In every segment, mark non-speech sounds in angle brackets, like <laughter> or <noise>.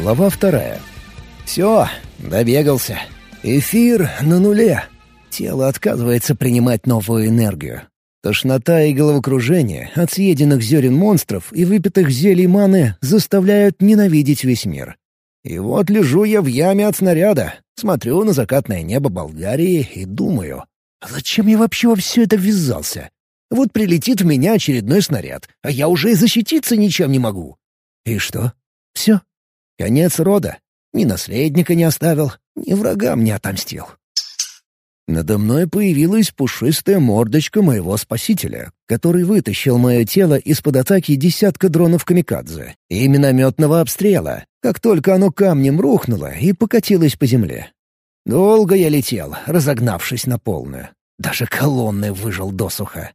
Глава вторая. Все, добегался. Эфир на нуле. Тело отказывается принимать новую энергию. Тошнота и головокружение от съеденных зерен монстров и выпитых зелий маны заставляют ненавидеть весь мир. И вот лежу я в яме от снаряда, смотрю на закатное небо Болгарии и думаю, «А зачем я вообще во все это ввязался? Вот прилетит в меня очередной снаряд, а я уже и защититься ничем не могу. И что? Все. Конец рода. Ни наследника не оставил, ни врагам не отомстил. Надо мной появилась пушистая мордочка моего спасителя, который вытащил мое тело из-под атаки десятка дронов камикадзе и минометного обстрела, как только оно камнем рухнуло и покатилось по земле. Долго я летел, разогнавшись на полную. Даже колонны выжил досуха.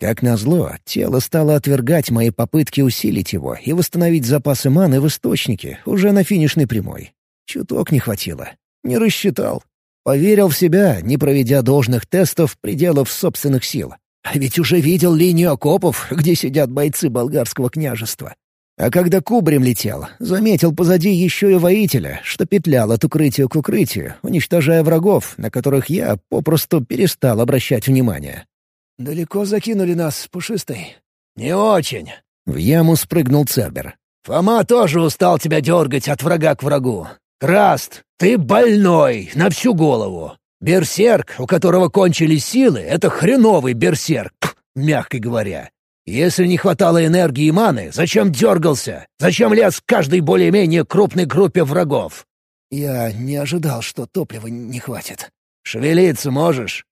Как назло, тело стало отвергать мои попытки усилить его и восстановить запасы маны в источнике уже на финишной прямой. Чуток не хватило. Не рассчитал. Поверил в себя, не проведя должных тестов пределов собственных сил. А ведь уже видел линию окопов, где сидят бойцы болгарского княжества. А когда кубрем летел, заметил позади еще и воителя, что петлял от укрытия к укрытию, уничтожая врагов, на которых я попросту перестал обращать внимание. «Далеко закинули нас, пушистый?» «Не очень». В яму спрыгнул Цербер. «Фома тоже устал тебя дергать от врага к врагу. Краст, ты больной на всю голову. Берсерк, у которого кончились силы, — это хреновый берсерк, мягко говоря. Если не хватало энергии и маны, зачем дергался? Зачем лез к каждой более-менее крупной группе врагов? Я не ожидал, что топлива не хватит. Шевелиться можешь?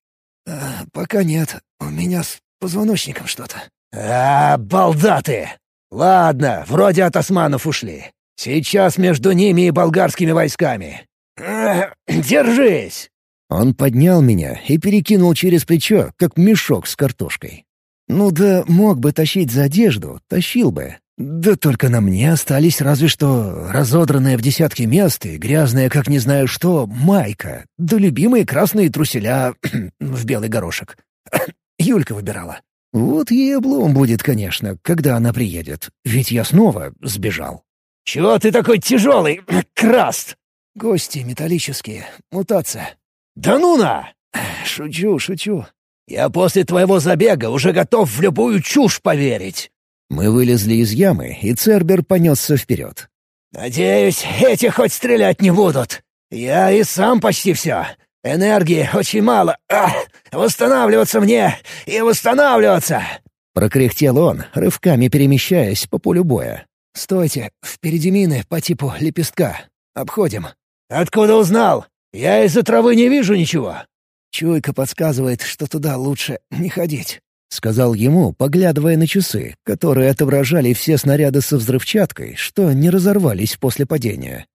А, пока нет. У меня с позвоночником что-то. А, балдаты! Ладно, вроде от османов ушли. Сейчас между ними и болгарскими войсками. <clears throat> Держись!» Он поднял меня и перекинул через плечо, как мешок с картошкой. Ну да, мог бы тащить за одежду, тащил бы. Да только на мне остались разве что разодранная в десятки мест и грязная, как не знаю что, майка, да любимые красные труселя <clears throat> в белый горошек. <clears throat> Юлька выбирала. Вот ей облом будет, конечно, когда она приедет, ведь я снова сбежал. «Чего ты такой тяжелый, <clears throat> Краст?» «Гости металлические, мутация». «Да ну на!» «Шучу, шучу. Я после твоего забега уже готов в любую чушь поверить». Мы вылезли из ямы, и Цербер понесся вперед. «Надеюсь, эти хоть стрелять не будут. Я и сам почти все. Энергии очень мало. Ах, восстанавливаться мне и восстанавливаться!» Прокряхтел он, рывками перемещаясь по полю боя. «Стойте, впереди мины по типу лепестка. Обходим». «Откуда узнал? Я из-за травы не вижу ничего». «Чуйка подсказывает, что туда лучше не ходить», — сказал ему, поглядывая на часы, которые отображали все снаряды со взрывчаткой, что не разорвались после падения.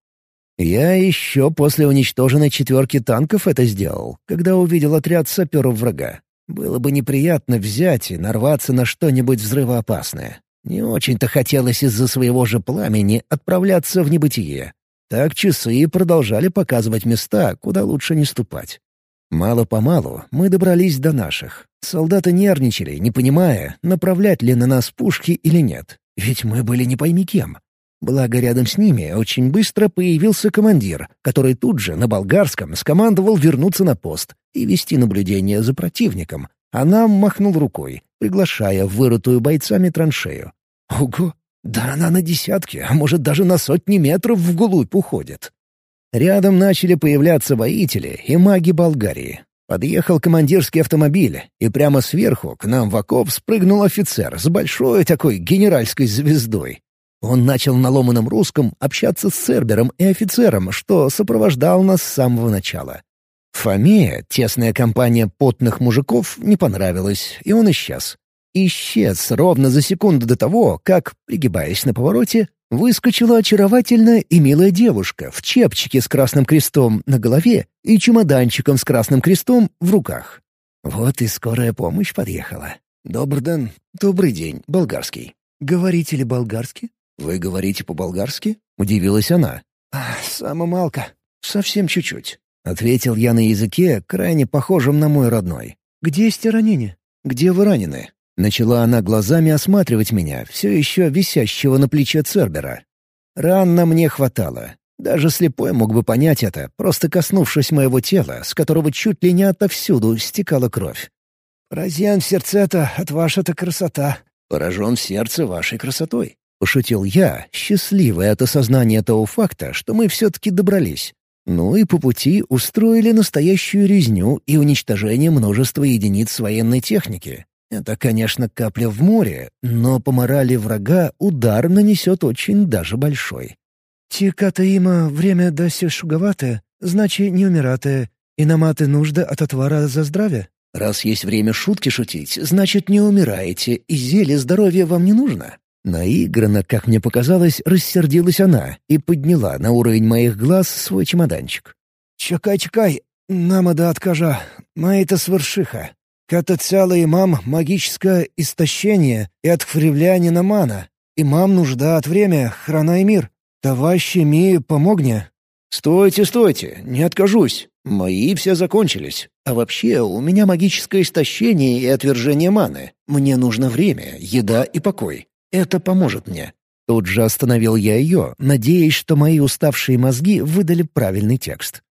Я еще после уничтоженной четверки танков это сделал, когда увидел отряд саперов врага. Было бы неприятно взять и нарваться на что-нибудь взрывоопасное. Не очень-то хотелось из-за своего же пламени отправляться в небытие. Так часы продолжали показывать места, куда лучше не ступать. Мало-помалу мы добрались до наших. Солдаты нервничали, не понимая, направлять ли на нас пушки или нет. Ведь мы были не пойми кем. Благо, рядом с ними очень быстро появился командир, который тут же на болгарском скомандовал вернуться на пост и вести наблюдение за противником, а нам махнул рукой, приглашая вырытую бойцами траншею. Ого! Да она на десятки, а может даже на сотни метров вглубь уходит. Рядом начали появляться воители и маги Болгарии. Подъехал командирский автомобиль, и прямо сверху к нам в окоп спрыгнул офицер с большой такой генеральской звездой. Он начал на ломаном русском общаться с Цербером и офицером, что сопровождал нас с самого начала. Фоме, тесная компания потных мужиков, не понравилась, и он исчез. Исчез ровно за секунду до того, как, пригибаясь на повороте, выскочила очаровательная и милая девушка в чепчике с красным крестом на голове и чемоданчиком с красным крестом в руках. Вот и скорая помощь подъехала. «Добрый день. Добрый день, болгарский. Говорите ли болгарски?» «Вы говорите по-болгарски?» — удивилась она. «Сама малка. Совсем чуть-чуть», — ответил я на языке, крайне похожем на мой родной. «Где есть ранение? Где вы ранены?» Начала она глазами осматривать меня, все еще висящего на плече Цербера. Ран на мне хватало. Даже слепой мог бы понять это, просто коснувшись моего тела, с которого чуть ли не отовсюду стекала кровь. «Поразен в сердце-то от ваша-то красота». «Поражен в сердце вашей красотой», — пошутил я, счастливый от осознания того факта, что мы все-таки добрались. Ну и по пути устроили настоящую резню и уничтожение множества единиц военной техники. Это, конечно, капля в море, но по морали врага удар нанесет очень даже большой. «Тіката има время досі шугавате, значит не умирате, и наматы нужда от отвара за здравие». «Раз есть время шутки шутить, значит, не умираете, и зелье здоровья вам не нужно». Наигранно, как мне показалось, рассердилась она и подняла на уровень моих глаз свой чемоданчик. «Чекай-чекай, намада откажа, моя-то свершиха. Ката цялый имам магическое истощение и отхвревляние на мана. Имам нужда от время, храна и мир. Товарищи ми помогне». «Стойте, стойте, не откажусь. Мои все закончились. А вообще, у меня магическое истощение и отвержение маны. Мне нужно время, еда и покой. Это поможет мне». Тут же остановил я ее, надеясь, что мои уставшие мозги выдали правильный текст.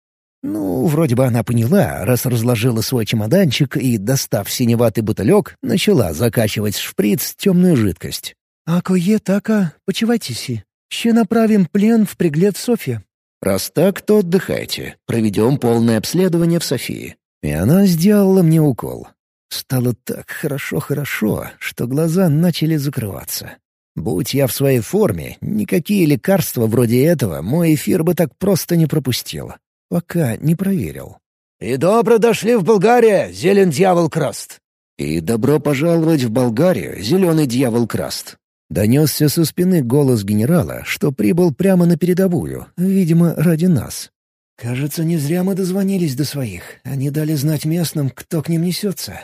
Ну, вроде бы она поняла, раз разложила свой чемоданчик и, достав синеватый бутылек, начала закачивать в шприц темную жидкость. «Ако е така, почивайтеся. Ще направим плен в пригляд Софья». «Раз так, то отдыхайте. Проведем полное обследование в Софии». И она сделала мне укол. Стало так хорошо-хорошо, что глаза начали закрываться. Будь я в своей форме, никакие лекарства вроде этого мой эфир бы так просто не пропустил. Пока не проверил. «И добро дошли в Болгарию, зелен дьявол Краст!» «И добро пожаловать в Болгарию, зеленый дьявол Краст!» Донесся со спины голос генерала, что прибыл прямо на передовую, видимо, ради нас. «Кажется, не зря мы дозвонились до своих. Они дали знать местным, кто к ним несется».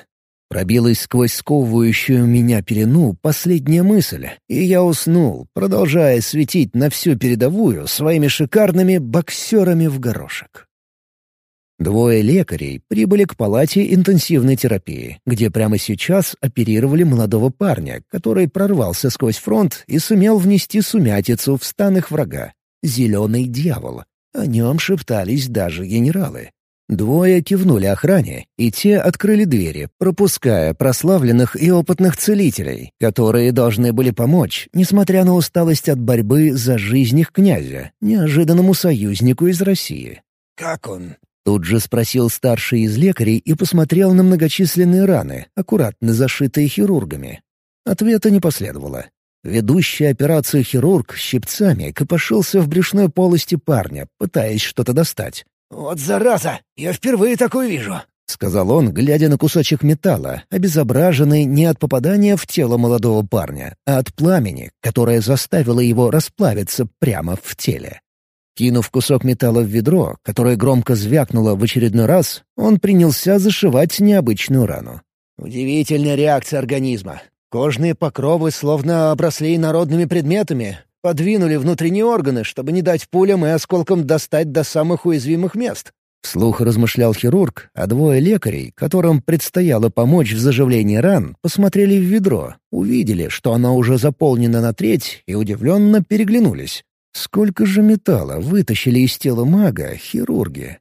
Пробилась сквозь сковывающую меня пелену последняя мысль, и я уснул, продолжая светить на всю передовую своими шикарными боксерами в горошек. Двое лекарей прибыли к палате интенсивной терапии, где прямо сейчас оперировали молодого парня, который прорвался сквозь фронт и сумел внести сумятицу в стан врага — «Зеленый дьявол». О нем шептались даже генералы. Двое кивнули охране, и те открыли двери, пропуская прославленных и опытных целителей, которые должны были помочь, несмотря на усталость от борьбы за жизнь их князя, неожиданному союзнику из России. «Как он?» Тут же спросил старший из лекарей и посмотрел на многочисленные раны, аккуратно зашитые хирургами. Ответа не последовало. Ведущий операцию хирург щипцами копошился в брюшной полости парня, пытаясь что-то достать. «Вот зараза! Я впервые такое вижу!» — сказал он, глядя на кусочек металла, обезображенный не от попадания в тело молодого парня, а от пламени, которое заставило его расплавиться прямо в теле. Кинув кусок металла в ведро, которое громко звякнуло в очередной раз, он принялся зашивать необычную рану. «Удивительная реакция организма. Кожные покровы словно обросли народными предметами, Подвинули внутренние органы, чтобы не дать пулям и осколкам достать до самых уязвимых мест. Вслух размышлял хирург, а двое лекарей, которым предстояло помочь в заживлении ран, посмотрели в ведро, увидели, что оно уже заполнено на треть, и удивленно переглянулись. Сколько же металла вытащили из тела мага хирурги?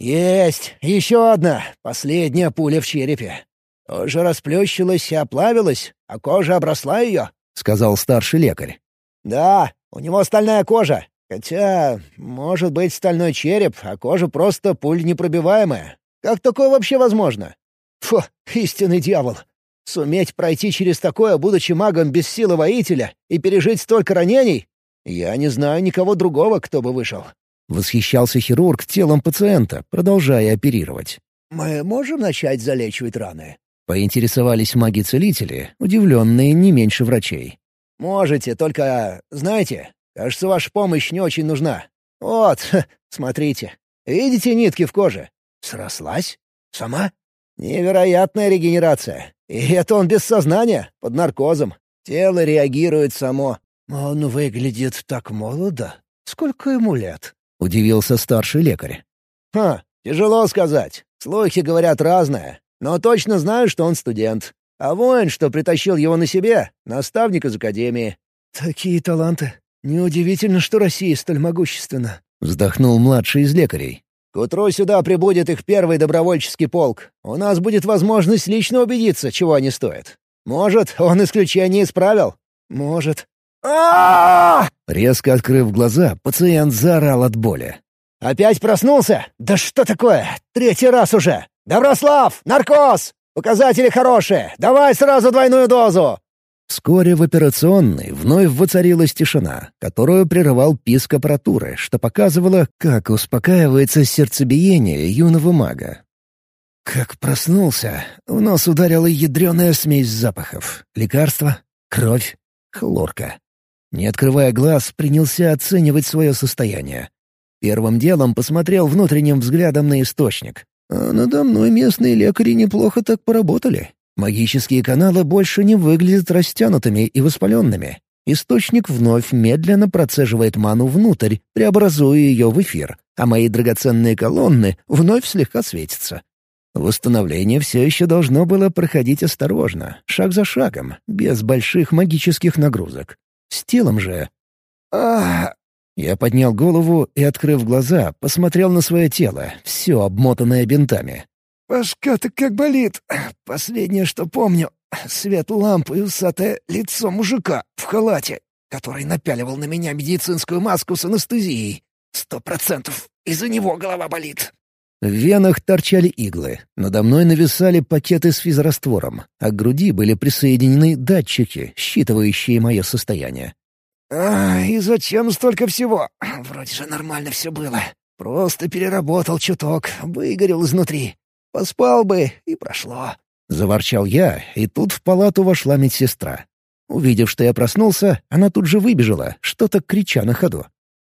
«Есть! Еще одна! Последняя пуля в черепе! Тоже расплющилась и оплавилась, а кожа обросла ее», — сказал старший лекарь. «Да, у него стальная кожа. Хотя, может быть, стальной череп, а кожа просто пуль непробиваемая. Как такое вообще возможно? Фу, истинный дьявол. Суметь пройти через такое, будучи магом без силы воителя, и пережить столько ранений? Я не знаю никого другого, кто бы вышел». Восхищался хирург телом пациента, продолжая оперировать. «Мы можем начать залечивать раны?» Поинтересовались маги-целители, удивленные не меньше врачей. «Можете, только, знаете, кажется, ваша помощь не очень нужна. Вот, <laughs> смотрите. Видите нитки в коже? Срослась? Сама? Невероятная регенерация. И это он без сознания, под наркозом. Тело реагирует само. Он выглядит так молодо. Сколько ему лет?» — удивился старший лекарь. «Ха, тяжело сказать. Слухи говорят разное. Но точно знаю, что он студент. А воин, что притащил его на себе, наставник из академии. Такие таланты. Неудивительно, что Россия столь могущественна», — вздохнул младший из лекарей. «К утру сюда прибудет их первый добровольческий полк. У нас будет возможность лично убедиться, чего они стоят. Может, он исключение исправил? Может». а Резко открыв глаза, пациент заорал от боли. «Опять проснулся? Да что такое? Третий раз уже! Доброслав! Наркоз! Показатели хорошие! Давай сразу двойную дозу!» Вскоре в операционной вновь воцарилась тишина, которую прерывал писк аппаратуры, что показывало, как успокаивается сердцебиение юного мага. Как проснулся, в нос ударила ядреная смесь запахов. Лекарства, кровь, хлорка. Не открывая глаз, принялся оценивать свое состояние. Первым делом посмотрел внутренним взглядом на источник. А надо мной местные лекари неплохо так поработали. Магические каналы больше не выглядят растянутыми и воспаленными. Источник вновь медленно процеживает ману внутрь, преобразуя ее в эфир, а мои драгоценные колонны вновь слегка светятся. Восстановление все еще должно было проходить осторожно, шаг за шагом, без больших магических нагрузок. С телом же... Ах! Я поднял голову и, открыв глаза, посмотрел на свое тело, все обмотанное бинтами. «Башка-то как болит. Последнее, что помню, свет лампы и усатое лицо мужика в халате, который напяливал на меня медицинскую маску с анестезией. Сто процентов из-за него голова болит». В венах торчали иглы, надо мной нависали пакеты с физраствором, а к груди были присоединены датчики, считывающие мое состояние. «А, и зачем столько всего? Вроде же нормально все было. Просто переработал чуток, выгорел изнутри. Поспал бы, и прошло». Заворчал я, и тут в палату вошла медсестра. Увидев, что я проснулся, она тут же выбежала, что-то крича на ходу.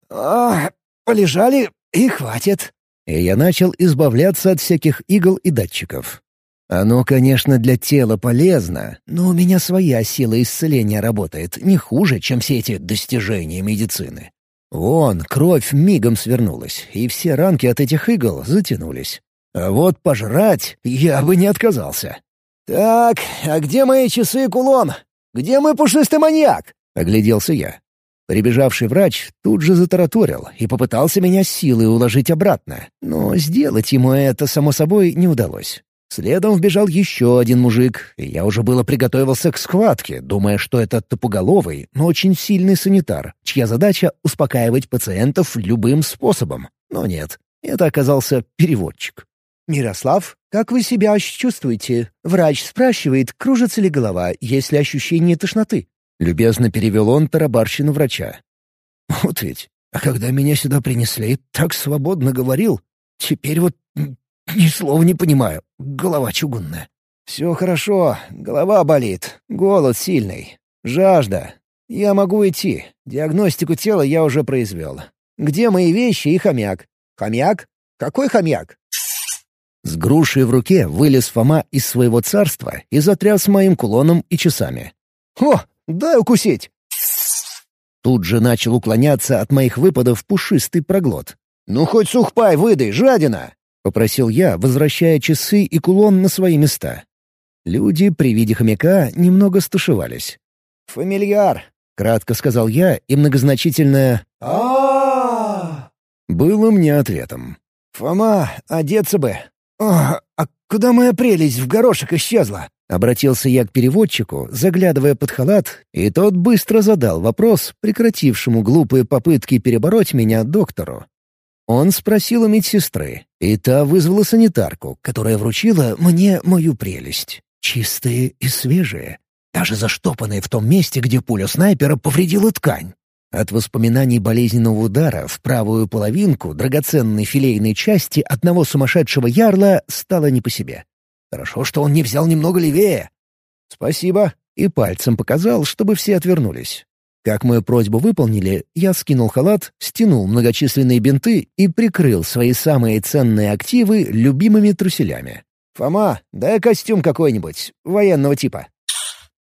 «А, полежали, и хватит». И я начал избавляться от всяких игл и датчиков. Оно, конечно, для тела полезно, но у меня своя сила исцеления работает не хуже, чем все эти достижения медицины. Вон, кровь мигом свернулась, и все ранки от этих игл затянулись. А вот пожрать я бы не отказался. «Так, а где мои часы и кулон? Где мой пушистый маньяк?» — огляделся я. Прибежавший врач тут же затараторил и попытался меня силой уложить обратно, но сделать ему это, само собой, не удалось. Следом вбежал еще один мужик, и я уже было приготовился к схватке, думая, что это тупоголовый, но очень сильный санитар, чья задача — успокаивать пациентов любым способом. Но нет, это оказался переводчик. «Мирослав, как вы себя чувствуете? Врач спрашивает, кружится ли голова, есть ли ощущение тошноты?» Любезно перевел он тарабарщину врача. «Вот ведь, а когда меня сюда принесли, так свободно говорил. Теперь вот ни слова не понимаю. Голова чугунная. Все хорошо, голова болит, голод сильный, жажда. Я могу идти. Диагностику тела я уже произвел. Где мои вещи и хомяк? Хомяк? Какой хомяк? С грушей в руке вылез Фома из своего царства и затряс моим кулоном и часами. «О, дай укусить!» Тут же начал уклоняться от моих выпадов пушистый проглот. «Ну хоть сухпай выдай, жадина!» Попросил я, возвращая часы и кулон на свои места. Люди при виде хомяка немного стушевались. «Фамильяр», — кратко сказал я, и многозначительное а было мне ответом. «Фома, одеться бы». «А, куда моя прелесть в горошек исчезла?» Обратился я к переводчику, заглядывая под халат, и тот быстро задал вопрос, прекратившему глупые попытки перебороть меня доктору. Он спросил у медсестры, и та вызвала санитарку, которая вручила мне мою прелесть. Чистые и свежие. Даже заштопанные в том месте, где пуля снайпера повредила ткань. От воспоминаний болезненного удара в правую половинку драгоценной филейной части одного сумасшедшего ярла стало не по себе. Хорошо, что он не взял немного левее. «Спасибо», и пальцем показал, чтобы все отвернулись. Как мою просьбу выполнили, я скинул халат, стянул многочисленные бинты и прикрыл свои самые ценные активы любимыми труселями. «Фома, дай костюм какой-нибудь, военного типа».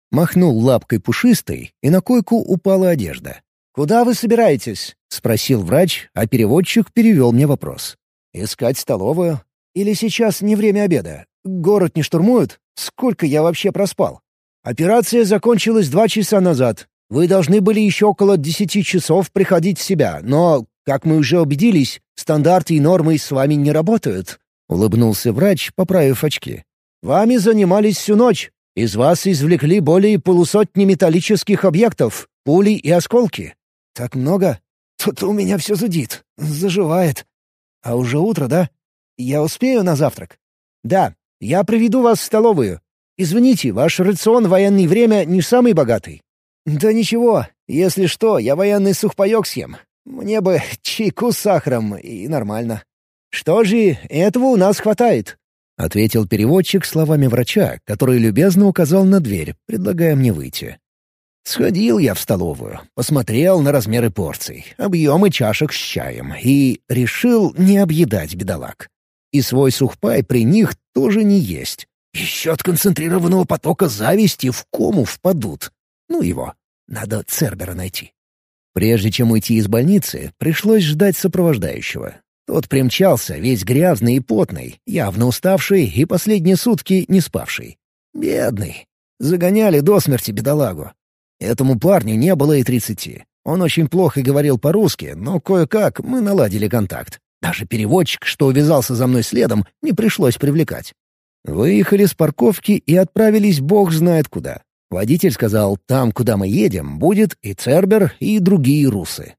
Махнул лапкой пушистой, и на койку упала одежда. «Куда вы собираетесь?» — спросил врач, а переводчик перевел мне вопрос. «Искать столовую? Или сейчас не время обеда? Город не штурмуют? Сколько я вообще проспал?» «Операция закончилась два часа назад. Вы должны были еще около десяти часов приходить в себя, но, как мы уже убедились, стандарты и нормы с вами не работают», — улыбнулся врач, поправив очки. «Вами занимались всю ночь. Из вас извлекли более полусотни металлических объектов, пули и осколки». «Так много? Тут у меня все зудит, заживает. А уже утро, да? Я успею на завтрак?» «Да, я приведу вас в столовую. Извините, ваш рацион в военное время не самый богатый». «Да ничего, если что, я военный сухпайок съем. Мне бы чайку с сахаром, и нормально». «Что же, этого у нас хватает», — ответил переводчик словами врача, который любезно указал на дверь, предлагая мне выйти. Сходил я в столовую, посмотрел на размеры порций, объемы чашек с чаем и решил не объедать бедолаг. И свой сухпай при них тоже не есть. Еще от концентрированного потока зависти в кому впадут. Ну его, надо Цербера найти. Прежде чем уйти из больницы, пришлось ждать сопровождающего. Тот примчался, весь грязный и потный, явно уставший и последние сутки не спавший. Бедный. Загоняли до смерти бедолагу. Этому парню не было и тридцати. Он очень плохо говорил по-русски, но кое-как мы наладили контакт. Даже переводчик, что увязался за мной следом, не пришлось привлекать. Выехали с парковки и отправились бог знает куда. Водитель сказал, там, куда мы едем, будет и Цербер, и другие русы.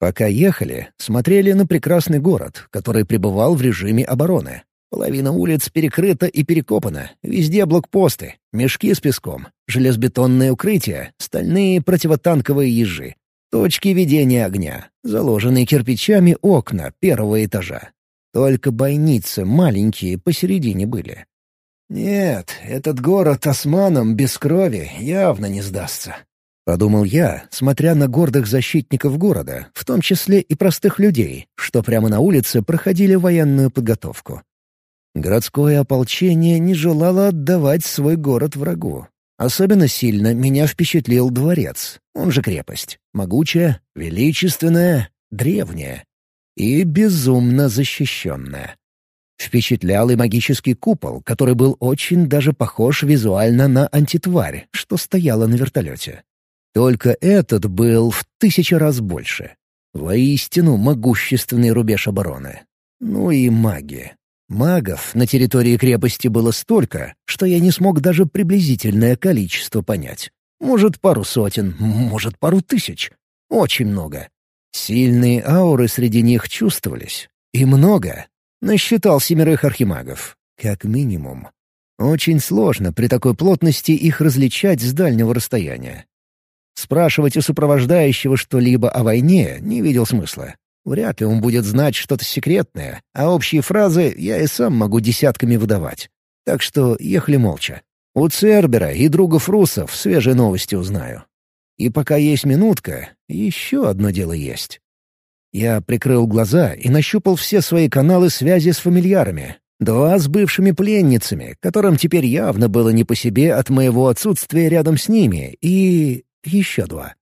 Пока ехали, смотрели на прекрасный город, который пребывал в режиме обороны. Половина улиц перекрыта и перекопана, везде блокпосты, мешки с песком, железобетонные укрытия, стальные противотанковые ежи, точки ведения огня, заложенные кирпичами окна первого этажа. Только бойницы маленькие посередине были. «Нет, этот город османам без крови явно не сдастся», — подумал я, смотря на гордых защитников города, в том числе и простых людей, что прямо на улице проходили военную подготовку. Городское ополчение не желало отдавать свой город врагу. Особенно сильно меня впечатлил дворец, он же крепость, могучая, величественная, древняя и безумно защищенная. Впечатлял и магический купол, который был очень даже похож визуально на антитварь, что стояла на вертолете. Только этот был в тысячу раз больше. Воистину могущественный рубеж обороны. Ну и маги. Магов на территории крепости было столько, что я не смог даже приблизительное количество понять. Может, пару сотен, может, пару тысяч. Очень много. Сильные ауры среди них чувствовались. И много, Насчитал семерых архимагов. Как минимум. Очень сложно при такой плотности их различать с дальнего расстояния. Спрашивать у сопровождающего что-либо о войне не видел смысла. Вряд ли он будет знать что-то секретное, а общие фразы я и сам могу десятками выдавать. Так что ехали молча. У Цербера и другов русов свежие новости узнаю. И пока есть минутка, еще одно дело есть. Я прикрыл глаза и нащупал все свои каналы связи с фамильярами. Два с бывшими пленницами, которым теперь явно было не по себе от моего отсутствия рядом с ними, и еще два.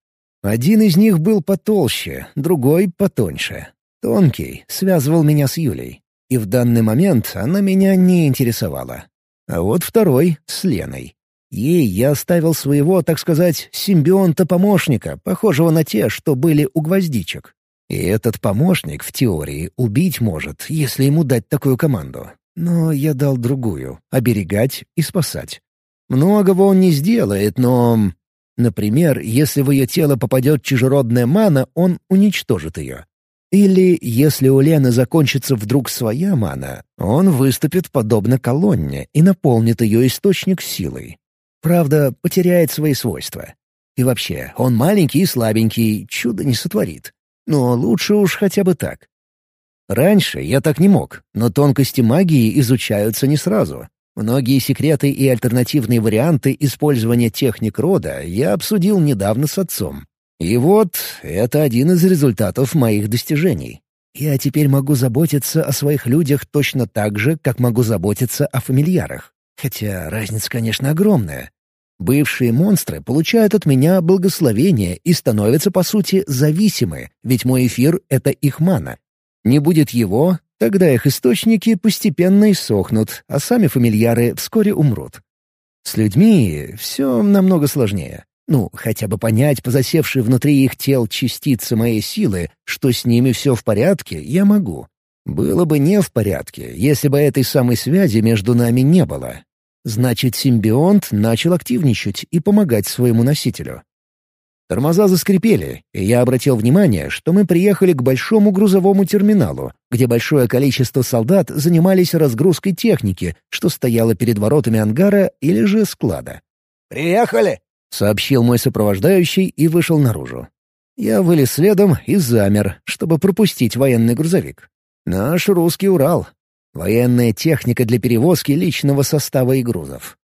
Один из них был потолще, другой — потоньше. Тонкий, связывал меня с Юлей. И в данный момент она меня не интересовала. А вот второй — с Леной. Ей я оставил своего, так сказать, симбионта-помощника, похожего на те, что были у гвоздичек. И этот помощник, в теории, убить может, если ему дать такую команду. Но я дал другую — оберегать и спасать. Многого он не сделает, но... Например, если в ее тело попадет чужеродная мана, он уничтожит ее. Или, если у Лены закончится вдруг своя мана, он выступит подобно колонне и наполнит ее источник силой. Правда, потеряет свои свойства. И вообще, он маленький и слабенький, чудо не сотворит. Но лучше уж хотя бы так. Раньше я так не мог, но тонкости магии изучаются не сразу. Многие секреты и альтернативные варианты использования техник рода я обсудил недавно с отцом. И вот это один из результатов моих достижений. Я теперь могу заботиться о своих людях точно так же, как могу заботиться о фамильярах. Хотя разница, конечно, огромная. Бывшие монстры получают от меня благословение и становятся, по сути, зависимы, ведь мой эфир — это их мана. Не будет его, тогда их источники постепенно иссохнут, а сами фамильяры вскоре умрут. С людьми все намного сложнее. Ну, хотя бы понять по засевшей внутри их тел частицы моей силы, что с ними все в порядке, я могу. Было бы не в порядке, если бы этой самой связи между нами не было. Значит, симбионт начал активничать и помогать своему носителю. Тормоза заскрипели, и я обратил внимание, что мы приехали к большому грузовому терминалу, где большое количество солдат занимались разгрузкой техники, что стояло перед воротами ангара или же склада. «Приехали!» — сообщил мой сопровождающий и вышел наружу. Я вылез следом и замер, чтобы пропустить военный грузовик. Наш русский Урал. Военная техника для перевозки личного состава и грузов.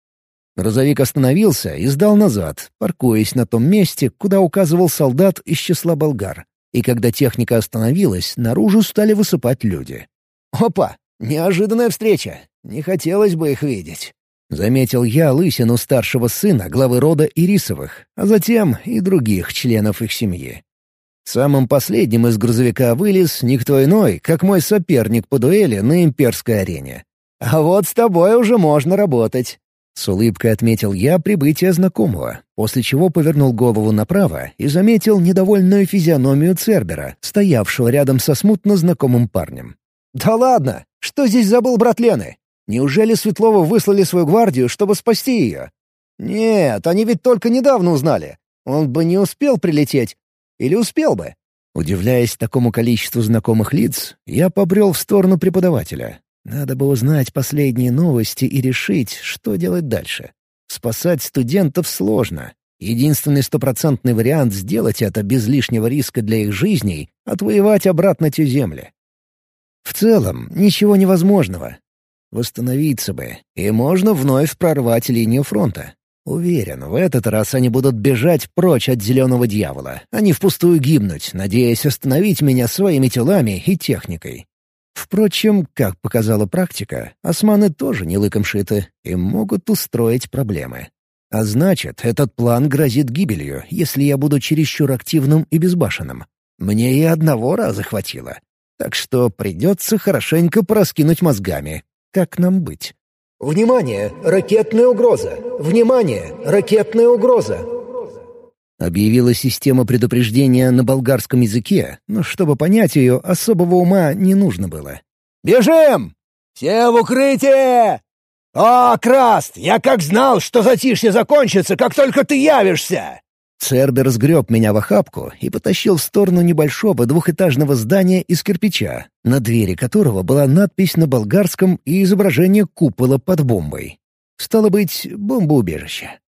Грузовик остановился и сдал назад, паркуясь на том месте, куда указывал солдат из числа болгар. И когда техника остановилась, наружу стали высыпать люди. «Опа! Неожиданная встреча! Не хотелось бы их видеть!» Заметил я лысину старшего сына главы рода Ирисовых, а затем и других членов их семьи. Самым последним из грузовика вылез никто иной, как мой соперник по дуэли на имперской арене. «А вот с тобой уже можно работать», с улыбкой отметил я прибытие знакомого, после чего повернул голову направо и заметил недовольную физиономию Цербера, стоявшего рядом со смутно знакомым парнем. «Да ладно! Что здесь забыл брат Лены? Неужели Светлова выслали свою гвардию, чтобы спасти ее? Нет, они ведь только недавно узнали. Он бы не успел прилететь. Или успел бы?» Удивляясь такому количеству знакомых лиц, я побрел в сторону преподавателя. Надо бы узнать последние новости и решить, что делать дальше. Спасать студентов сложно. Единственный стопроцентный вариант сделать это без лишнего риска для их жизней — отвоевать обратно те земли. В целом, ничего невозможного. Восстановиться бы, и можно вновь прорвать линию фронта. Уверен, в этот раз они будут бежать прочь от зеленого дьявола, а не впустую гибнуть, надеясь остановить меня своими телами и техникой. Впрочем, как показала практика, османы тоже не лыком шиты и могут устроить проблемы. А значит, этот план грозит гибелью, если я буду чересчур активным и безбашенным. Мне и одного раза хватило. Так что придется хорошенько пораскинуть мозгами. Как нам быть? «Внимание! Ракетная угроза! Внимание! Ракетная угроза!» Объявила система предупреждения на болгарском языке, но чтобы понять ее, особого ума не нужно было. «Бежим! Все в укрытие! О, Краст, я как знал, что затишье закончится, как только ты явишься!» Цербер сгреб меня в охапку и потащил в сторону небольшого двухэтажного здания из кирпича, на двери которого была надпись на болгарском и изображение купола под бомбой. Стало быть, бомбоубежище.